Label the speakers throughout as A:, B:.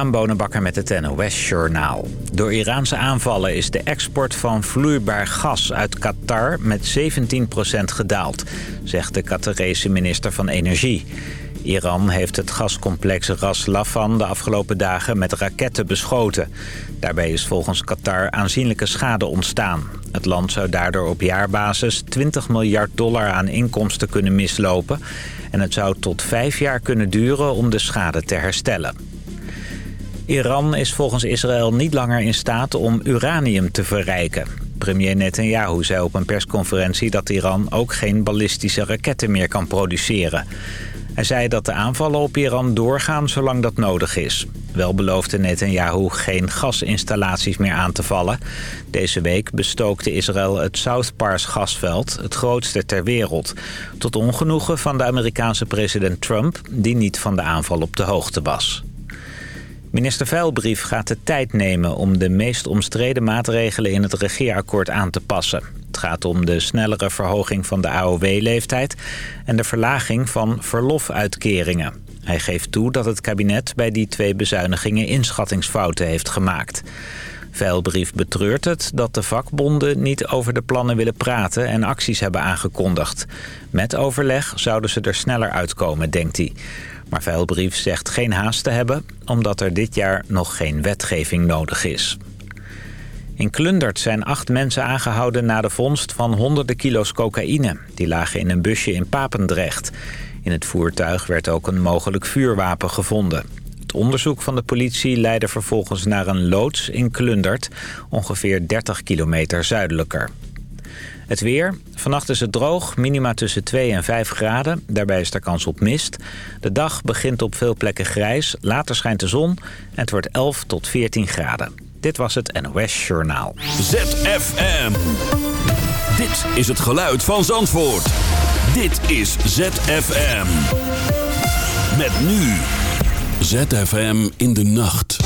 A: Aan Bonenbakker met het NOS Journaal. Door Iraanse aanvallen is de export van vloeibaar gas uit Qatar met 17% gedaald, zegt de Qatarese minister van Energie. Iran heeft het gascomplex Ras Laffan de afgelopen dagen met raketten beschoten. Daarbij is volgens Qatar aanzienlijke schade ontstaan. Het land zou daardoor op jaarbasis 20 miljard dollar aan inkomsten kunnen mislopen... en het zou tot vijf jaar kunnen duren om de schade te herstellen. Iran is volgens Israël niet langer in staat om uranium te verrijken. Premier Netanyahu zei op een persconferentie dat Iran ook geen ballistische raketten meer kan produceren. Hij zei dat de aanvallen op Iran doorgaan zolang dat nodig is. Wel beloofde Netanyahu geen gasinstallaties meer aan te vallen. Deze week bestookte Israël het South Pars gasveld, het grootste ter wereld. Tot ongenoegen van de Amerikaanse president Trump, die niet van de aanval op de hoogte was. Minister Veilbrief gaat de tijd nemen om de meest omstreden maatregelen in het regeerakkoord aan te passen. Het gaat om de snellere verhoging van de AOW-leeftijd en de verlaging van verlofuitkeringen. Hij geeft toe dat het kabinet bij die twee bezuinigingen inschattingsfouten heeft gemaakt. Veilbrief betreurt het dat de vakbonden niet over de plannen willen praten en acties hebben aangekondigd. Met overleg zouden ze er sneller uitkomen, denkt hij. Maar Veilbrief zegt geen haast te hebben... omdat er dit jaar nog geen wetgeving nodig is. In Klundert zijn acht mensen aangehouden na de vondst van honderden kilo's cocaïne. Die lagen in een busje in Papendrecht. In het voertuig werd ook een mogelijk vuurwapen gevonden. Het onderzoek van de politie leidde vervolgens naar een loods in Klundert... ongeveer 30 kilometer zuidelijker. Het weer. Vannacht is het droog, minima tussen 2 en 5 graden. Daarbij is er kans op mist. De dag begint op veel plekken grijs. Later schijnt de zon en het wordt 11 tot 14 graden. Dit was het NOS Journaal.
B: ZFM. Dit is het geluid van Zandvoort. Dit is ZFM. Met nu. ZFM in de nacht.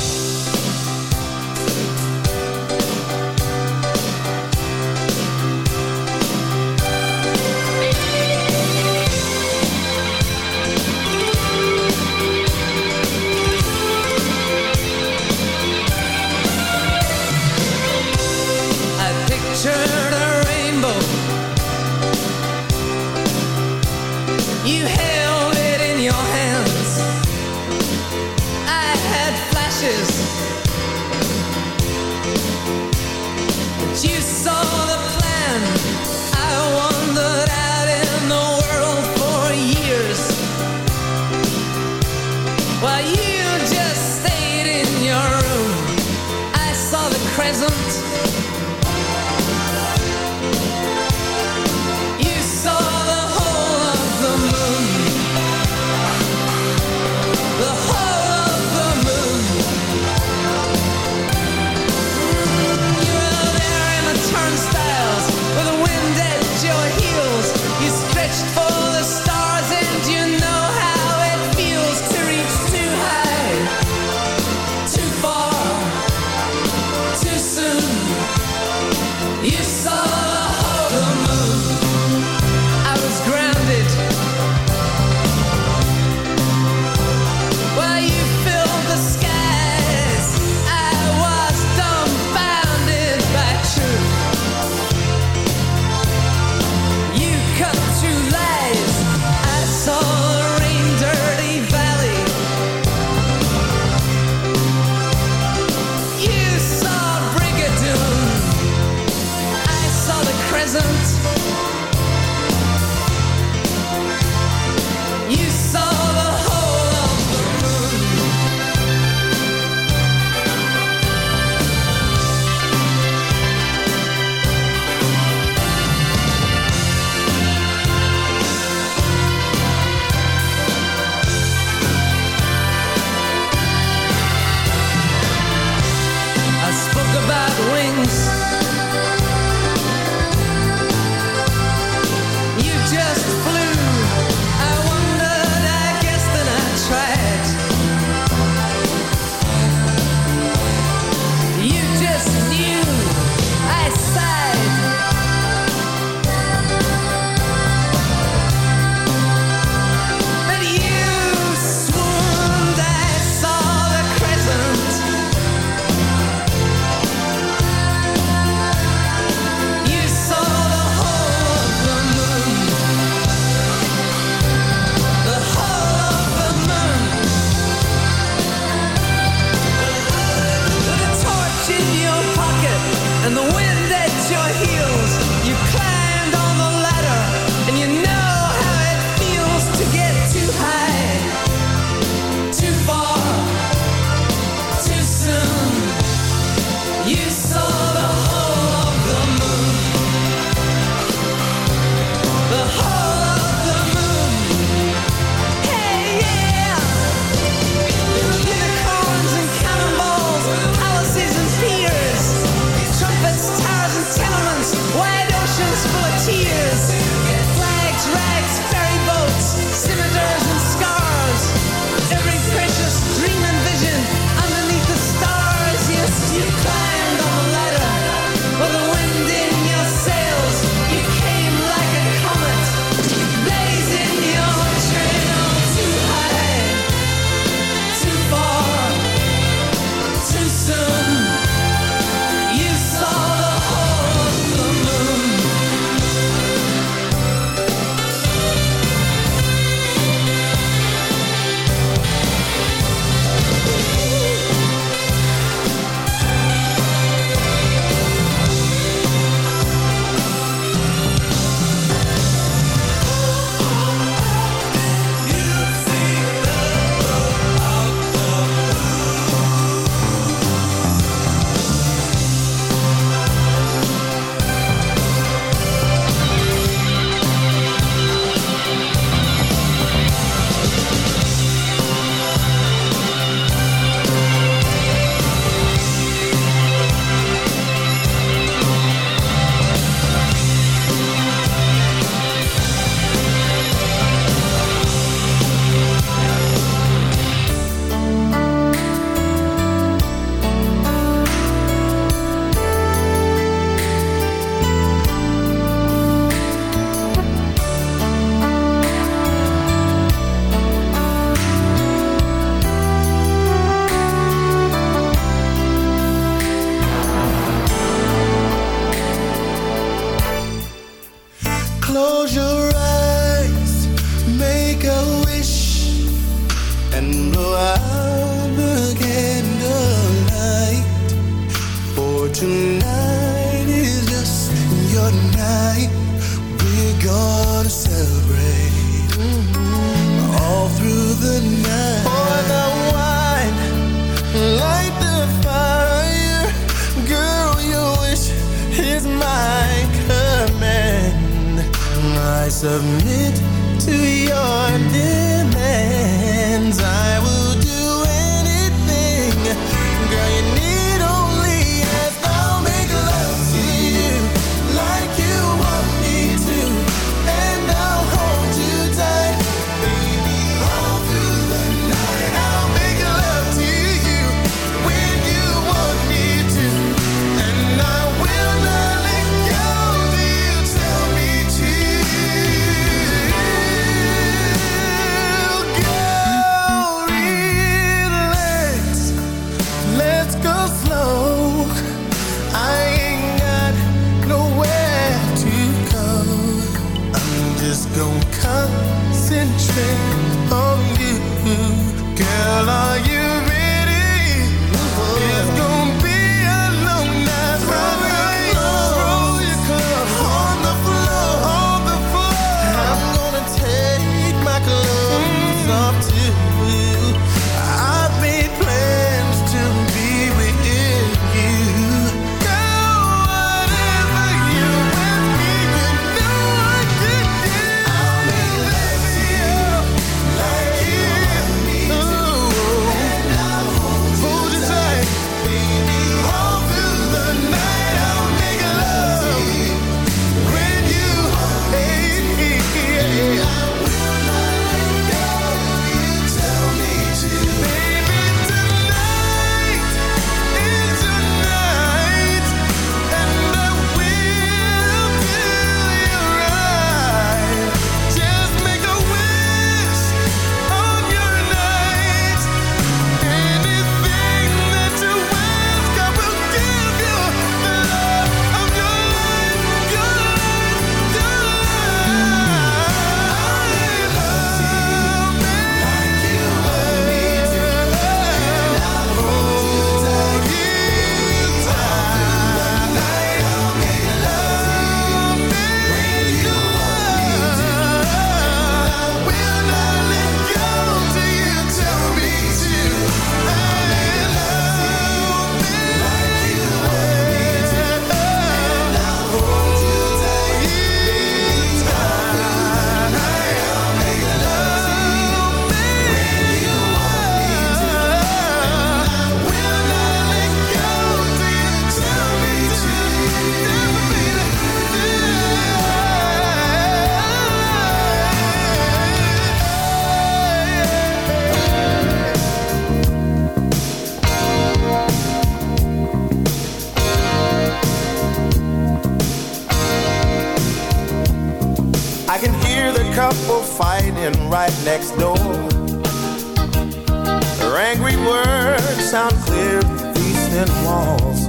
C: clear these thin walls.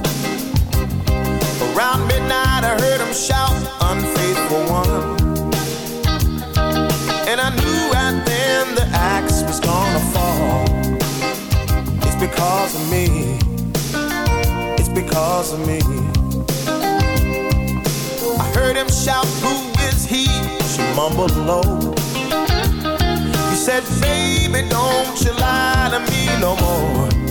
C: Around midnight, I heard him shout, Unfaithful one. And I knew right then the axe was gonna fall. It's because of me. It's because of me. I heard him shout, Who is he? She mumbled low. He said, Baby, don't you lie to me no more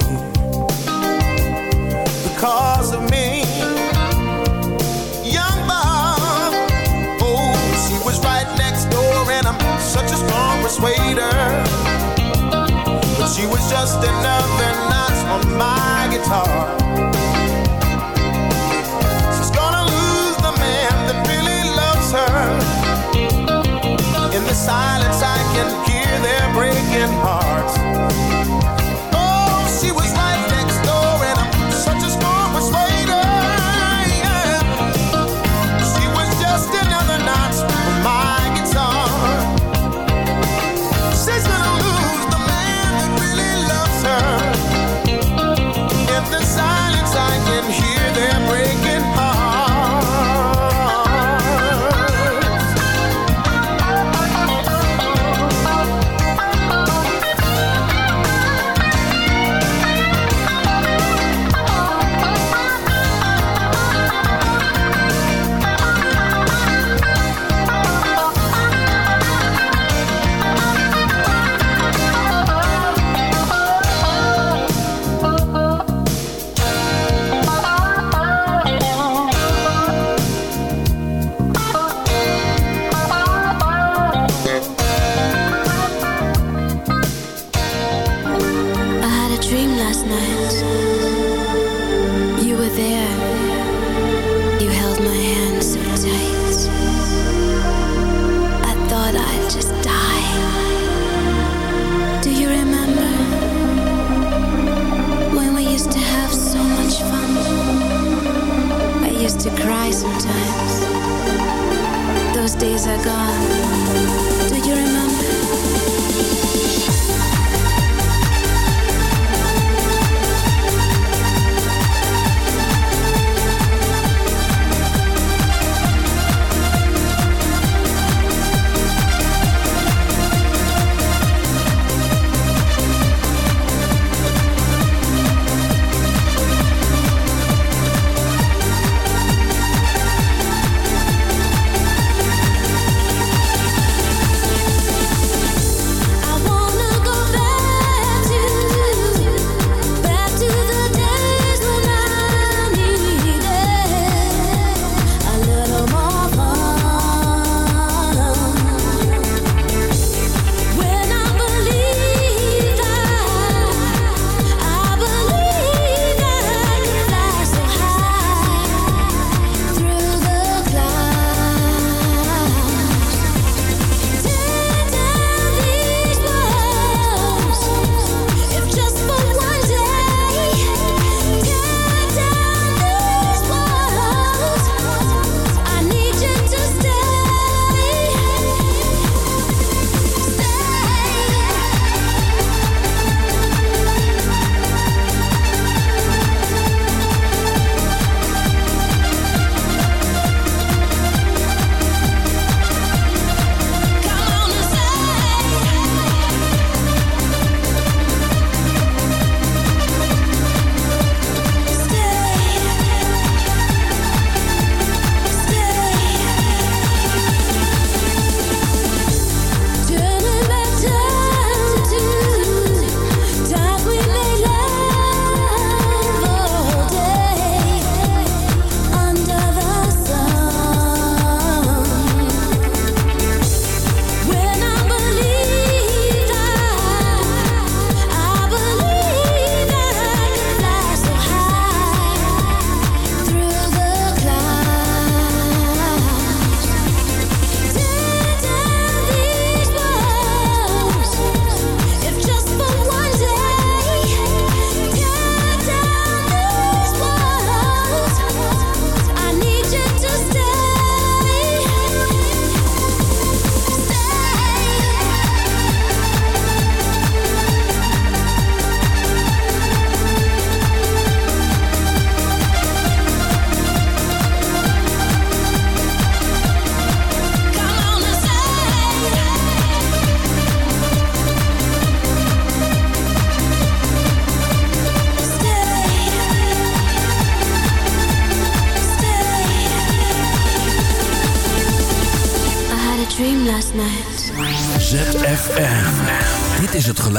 D: guitar.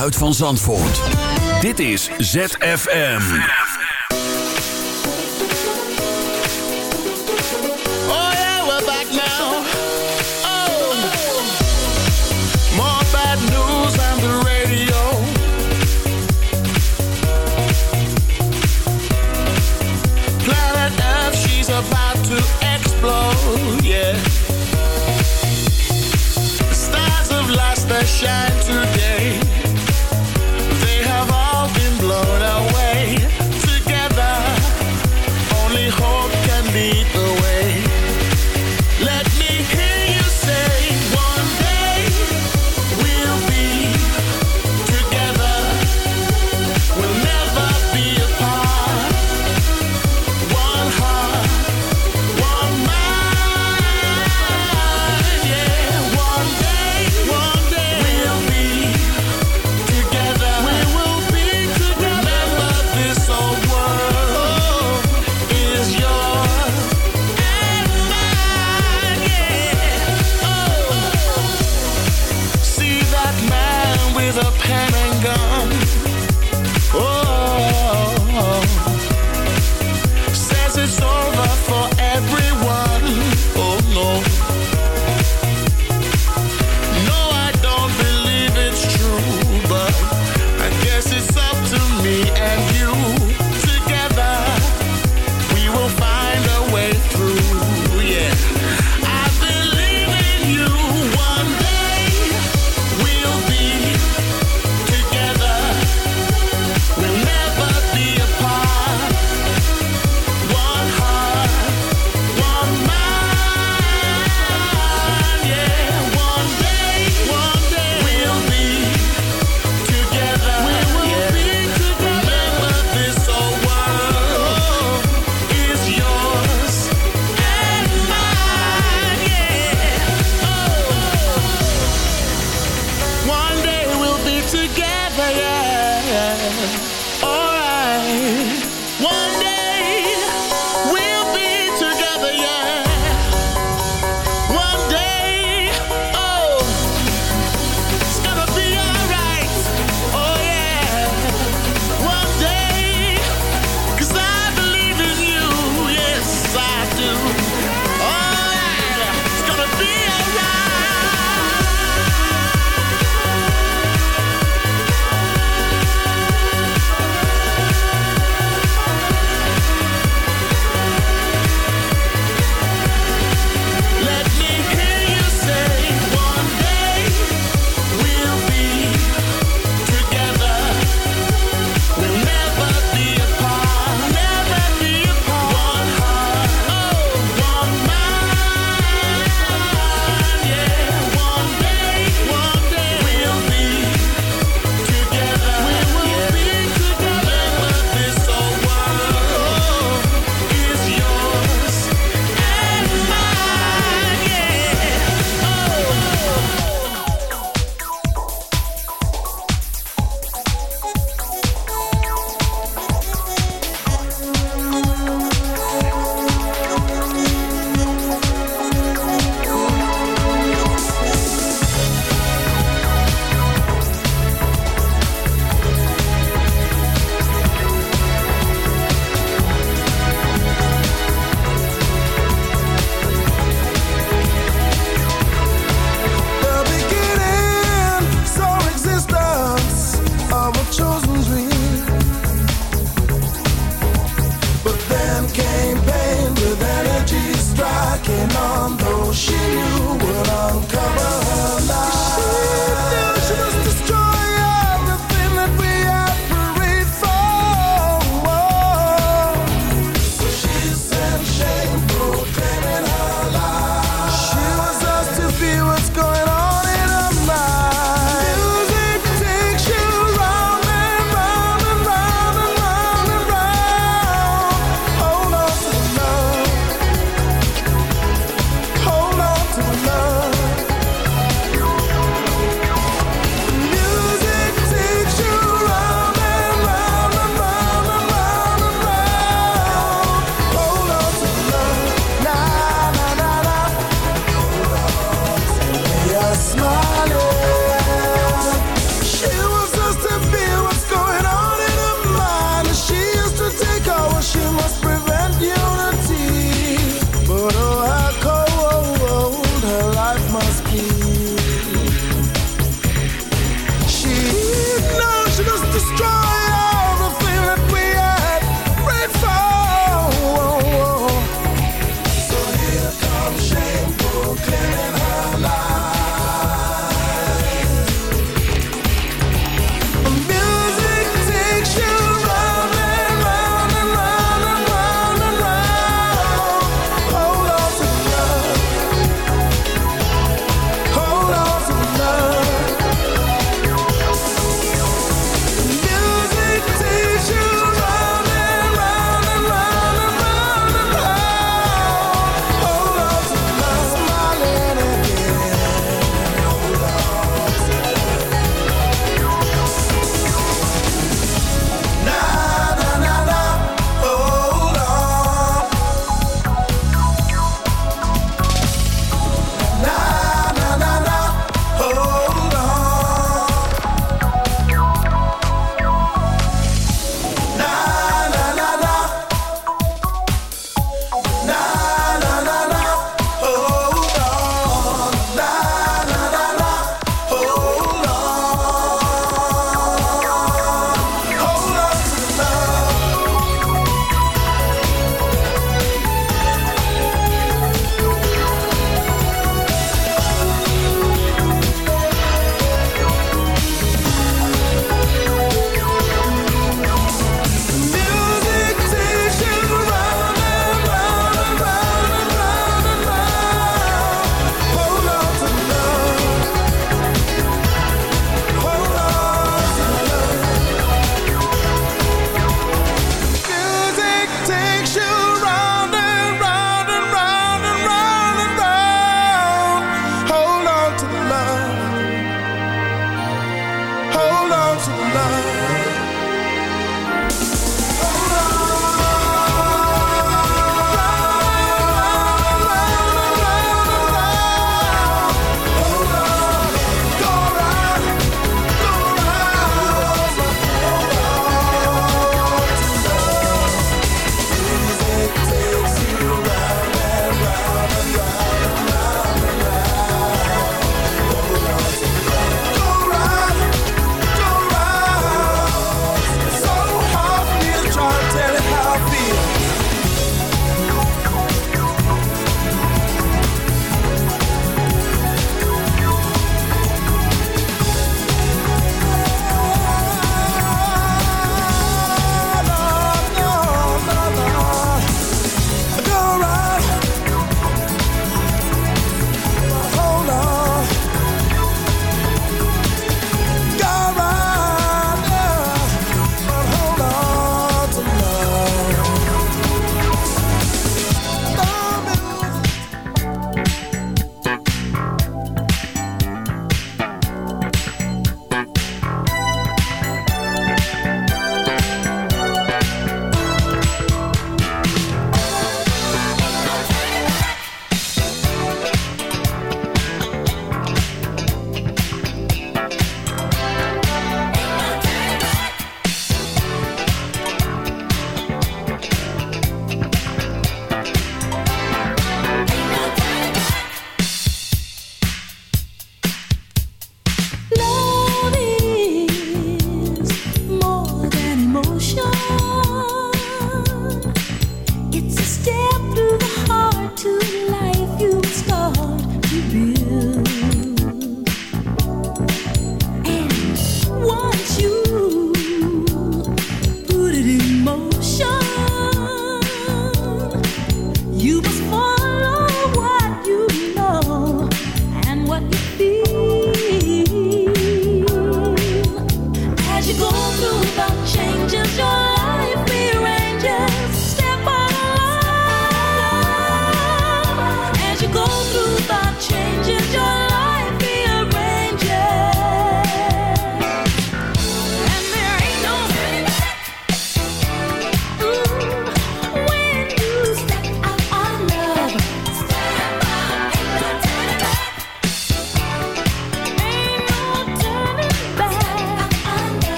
D: Geluid van Zandvoort. Dit is ZFM.
E: Oh yeah, we're back now. Oh, more bad news on the radio. Planet Earth, she's about to explode. Yeah. The stars have lost their shine today.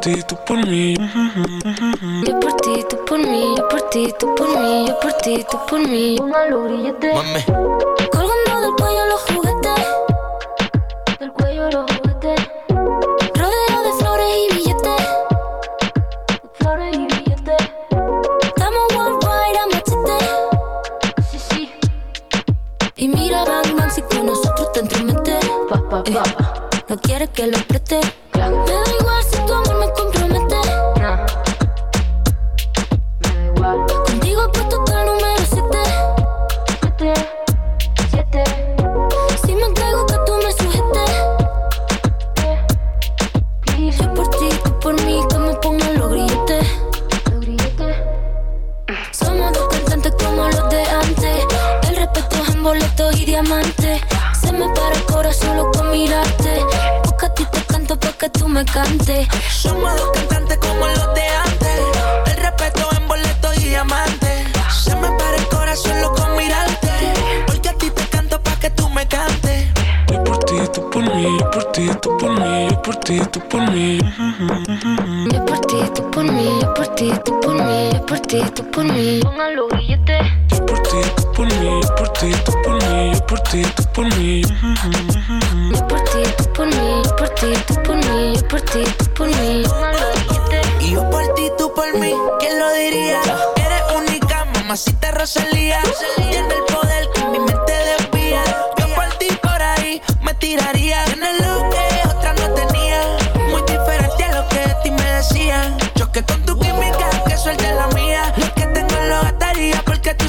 F: ti, tú por mí. Yo por ti, tú por mí. Yo por ti, tú por mí.
G: Yo por ti, tú por mí. Una logrillete.
E: Mami.
G: Colgando del cuello los juguetes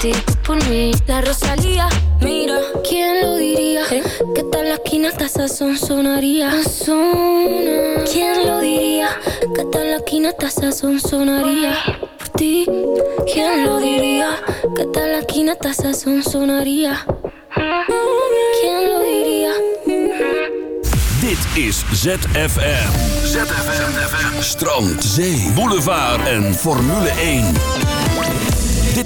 G: ti, tú por mí. La Rosalía, mira, ¿quién lo diría? Que tal la esquina hasta sazón sonaría. Sazona. ¿Quién lo diría? Que tal la esquina hasta sazón sonaría. Por ti, ¿quién lo diría? Que tal la esquina hasta sazón sonaría. ¿Quién lo diría?
D: Dit is ZFM. ZFM. Strand, zee, boulevard en Formule 1.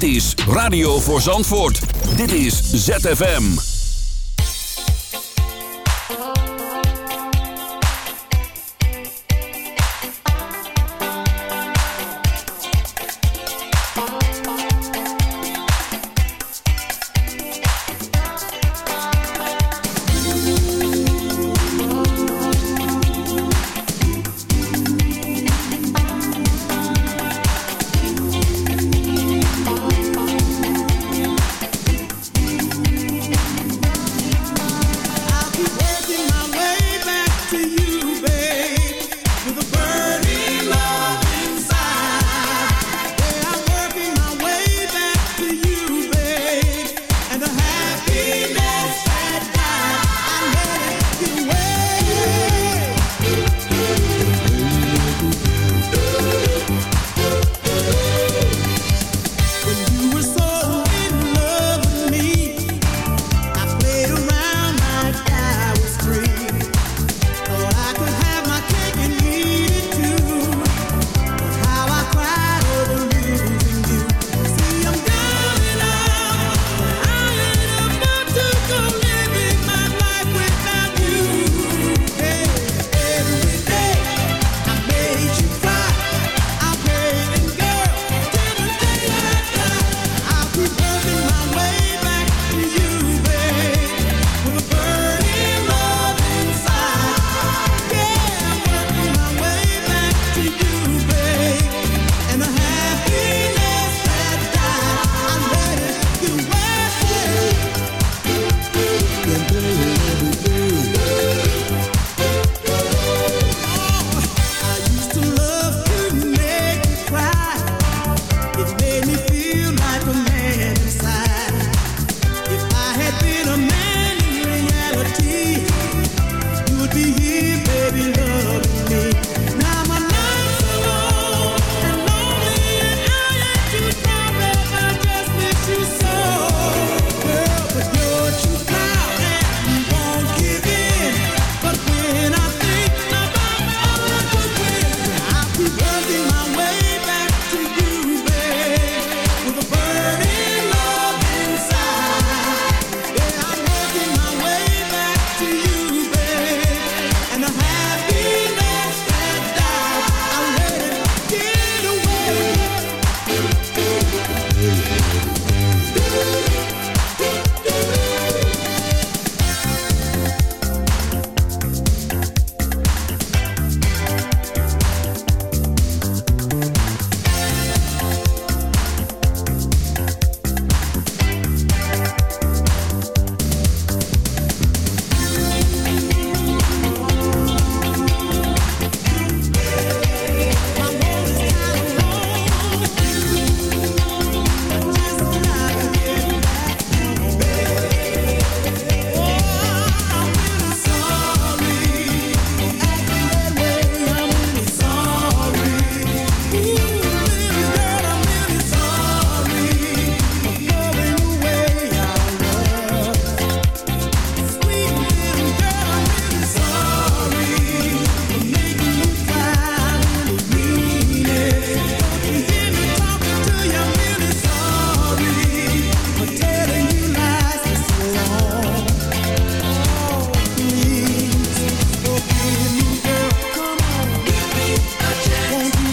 D: Dit is Radio voor Zandvoort. Dit is ZFM.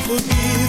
D: forgive.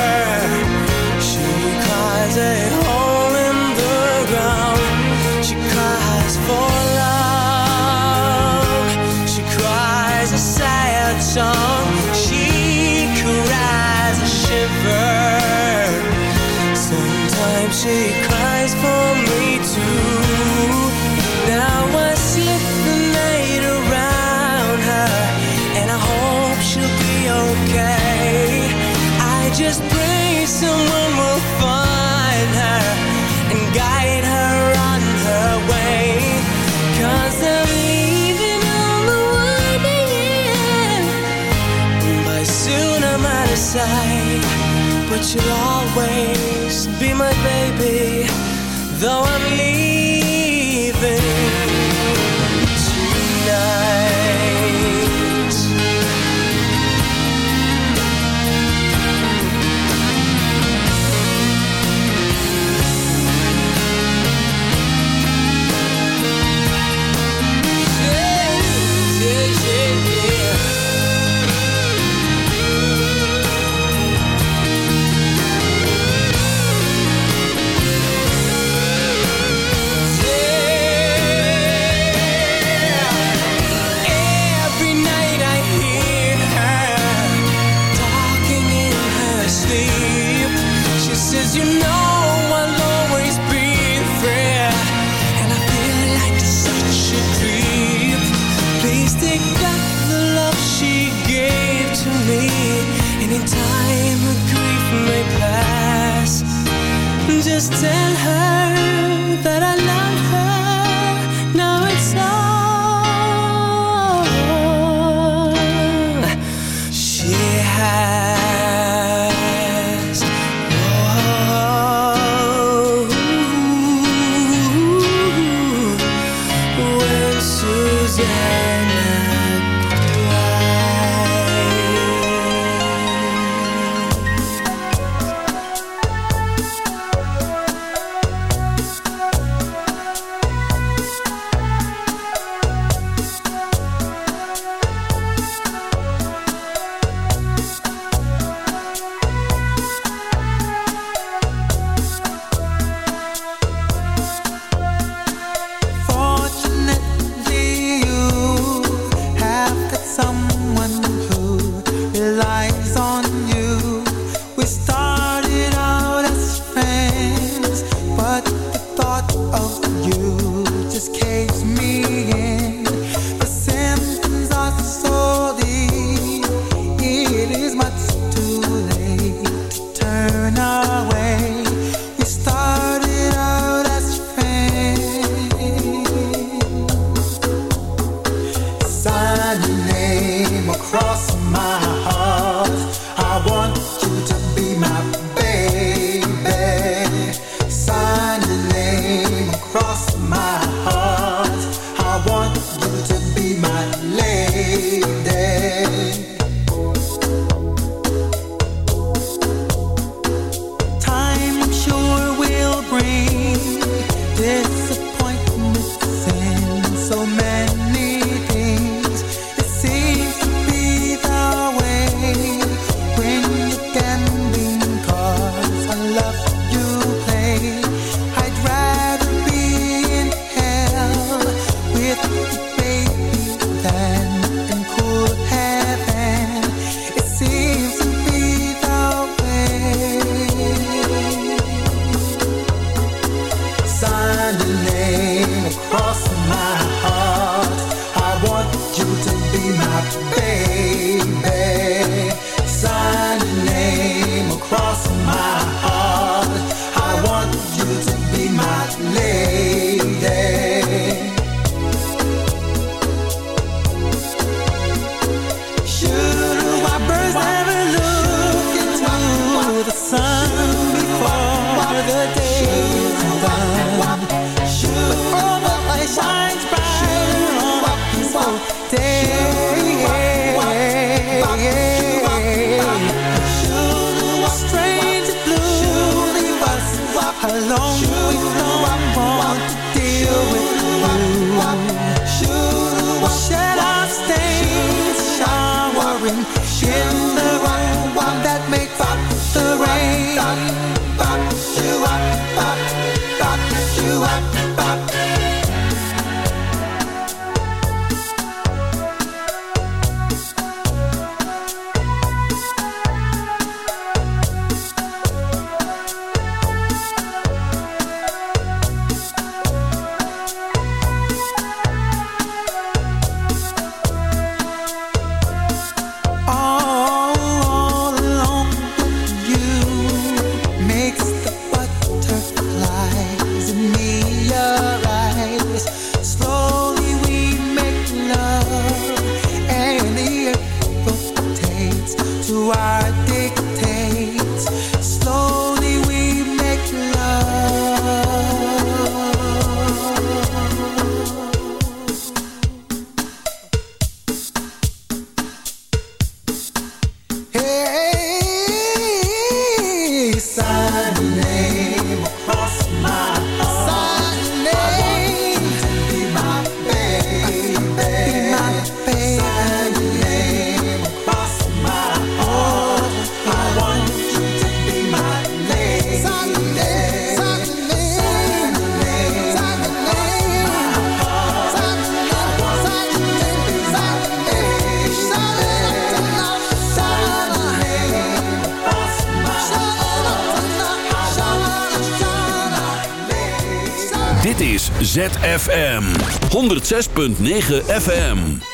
D: ZFM 106.9 FM.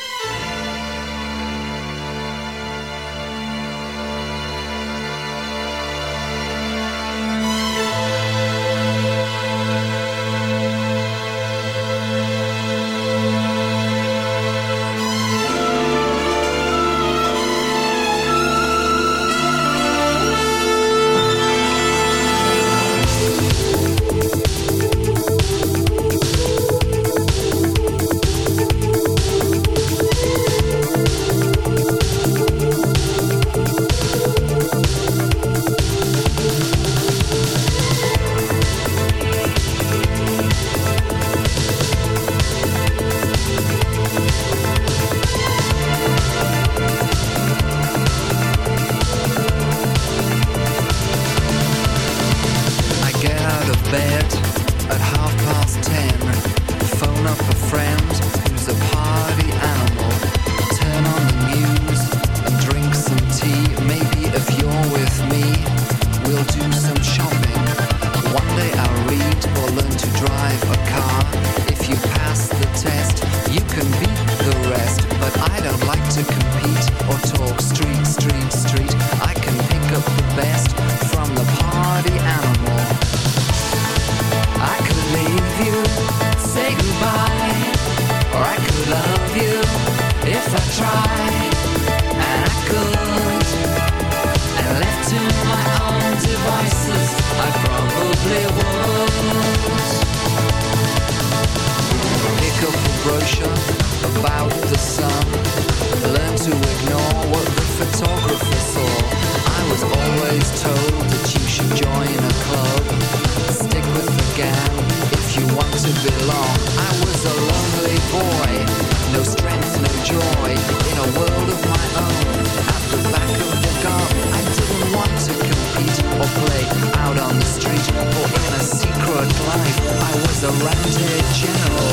H: Say goodbye, or I could love you if I tried, and I could. And left to my own devices, I probably would. Pick up a brochure about the sun, learn to ignore what the photographer saw. I was always told that you should join a club. Stick with the gang want to belong. I was a lonely boy, no strength, no joy, in a world of my own. At the back of the garden, I didn't want to compete or play out on the street or in a secret life. I was a roundhead general.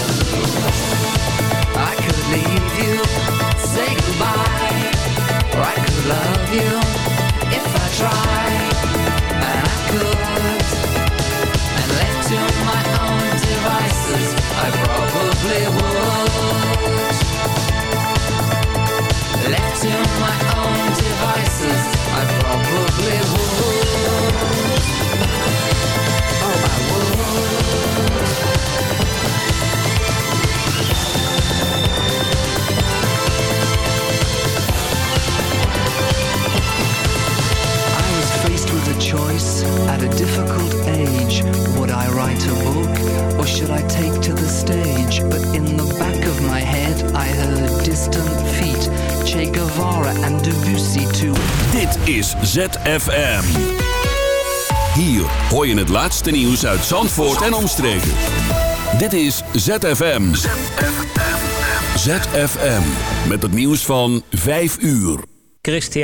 H: I could leave you, say goodbye, or I could love you if I tried, I probably would. Left to my own devices, I probably would. Oh, I would. I was faced with a choice at a difficult age. Would I write a book or should I take to the stage? But in the back of my head, I heard distant feet. Che Guevara and Debussy too.
D: Dit is ZFM. Hier hoor je het laatste nieuws uit Zandvoort en omstreken. Dit is ZFM. ZFM. Met het nieuws van 5 uur.
A: Christian